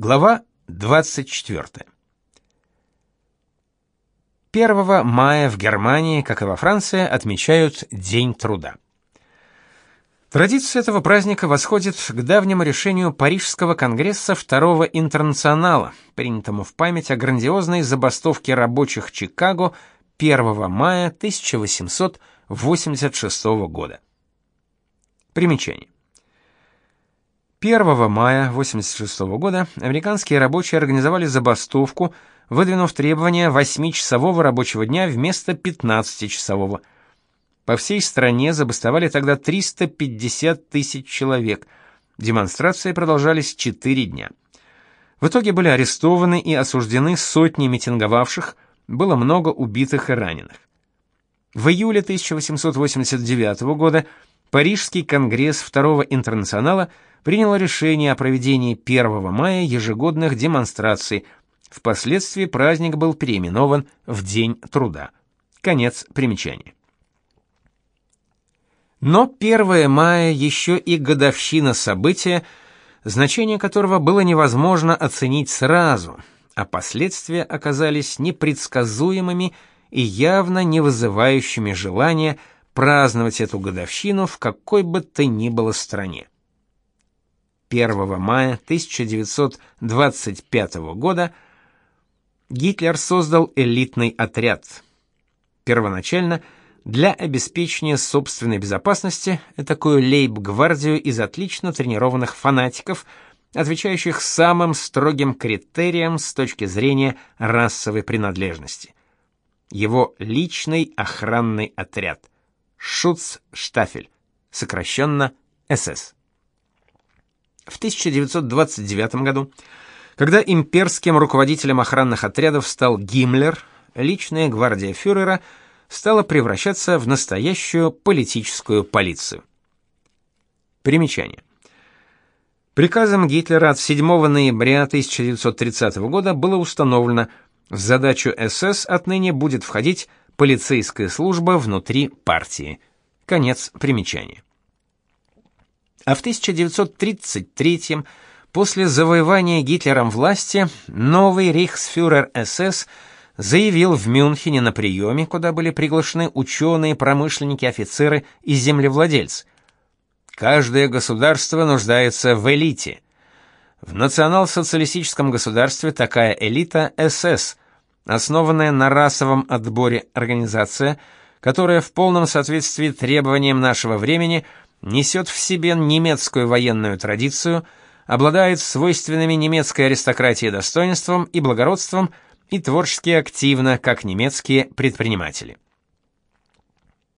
Глава 24. 1 мая в Германии, как и во Франции, отмечают День труда. Традиция этого праздника восходит к давнему решению Парижского конгресса Второго интернационала, принятому в память о грандиозной забастовке рабочих Чикаго 1 мая 1886 года. Примечание. 1 мая 1986 года американские рабочие организовали забастовку, выдвинув требование 8-часового рабочего дня вместо 15-часового. По всей стране забастовали тогда 350 тысяч человек. Демонстрации продолжались 4 дня. В итоге были арестованы и осуждены сотни митинговавших, было много убитых и раненых. В июле 1889 года Парижский конгресс Второго интернационала – приняло решение о проведении 1 мая ежегодных демонстраций. Впоследствии праздник был переименован в День труда. Конец примечания. Но 1 мая еще и годовщина события, значение которого было невозможно оценить сразу, а последствия оказались непредсказуемыми и явно не вызывающими желания праздновать эту годовщину в какой бы то ни было стране. 1 мая 1925 года Гитлер создал элитный отряд. Первоначально для обеспечения собственной безопасности такую лейб-гвардию из отлично тренированных фанатиков, отвечающих самым строгим критериям с точки зрения расовой принадлежности. Его личный охранный отряд Шуцштафель, сокращенно СС в 1929 году, когда имперским руководителем охранных отрядов стал Гиммлер, личная гвардия фюрера стала превращаться в настоящую политическую полицию. Примечание. Приказом Гитлера от 7 ноября 1930 года было установлено, в задачу СС отныне будет входить полицейская служба внутри партии. Конец примечания а в 1933 после завоевания Гитлером власти новый рейхсфюрер СС заявил в Мюнхене на приеме, куда были приглашены ученые, промышленники, офицеры и землевладельцы. Каждое государство нуждается в элите. В национал-социалистическом государстве такая элита СС, основанная на расовом отборе организация, которая в полном соответствии требованиям нашего времени – несет в себе немецкую военную традицию, обладает свойственными немецкой аристократии достоинством и благородством и творчески активно, как немецкие предприниматели.